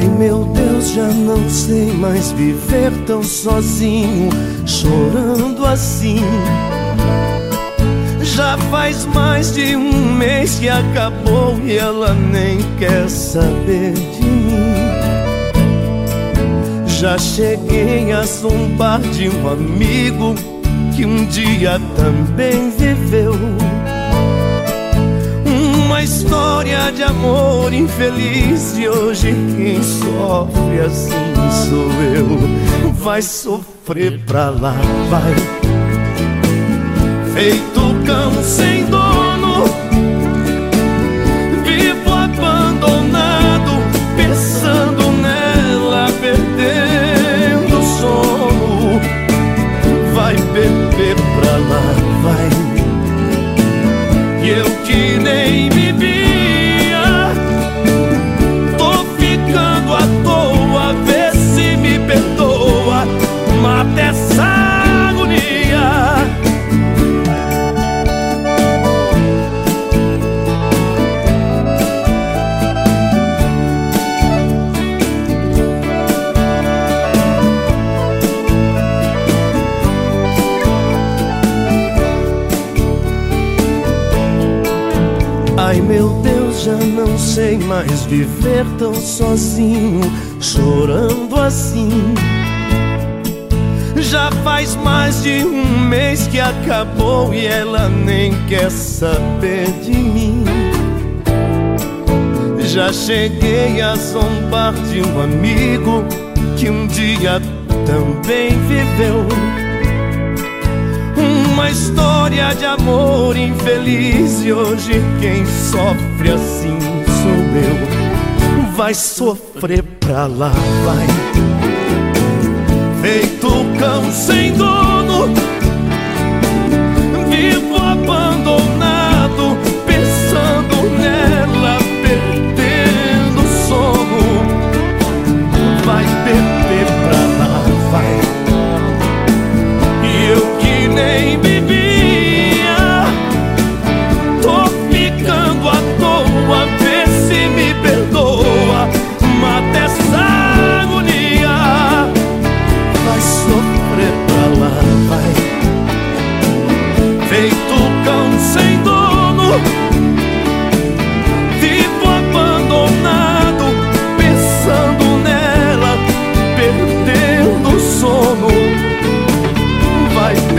Ai meu Deus, já não sei mais viver tão sozinho, chorando assim. Já faz mais de um mês que acabou e ela nem quer saber de mim. Já cheguei a zombar de um amigo que um dia também viveu uma história de amor infeliz e hoje quem sofre assim sou eu. Vai sofrer pra lá, vai. Feito cão sem dono, vivo abandonado, pensando nela, perdendo o sono. Vai beber pra lá, vai. E eu que nem me Ai meu Deus, já não sei mais viver tão sozinho, chorando assim. Já faz mais de um mês que acabou e ela nem quer saber de mim. Já cheguei a zombar de um amigo que um dia também viveu. Uma história de amor infeliz e hoje quem sofre assim sou eu. Vai sofrer pra lá, vai.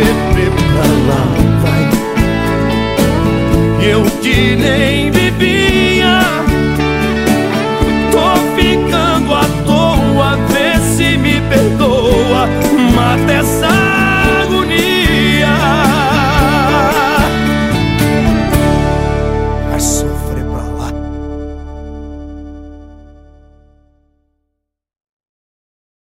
Beber pra lá, vai. Eu que nem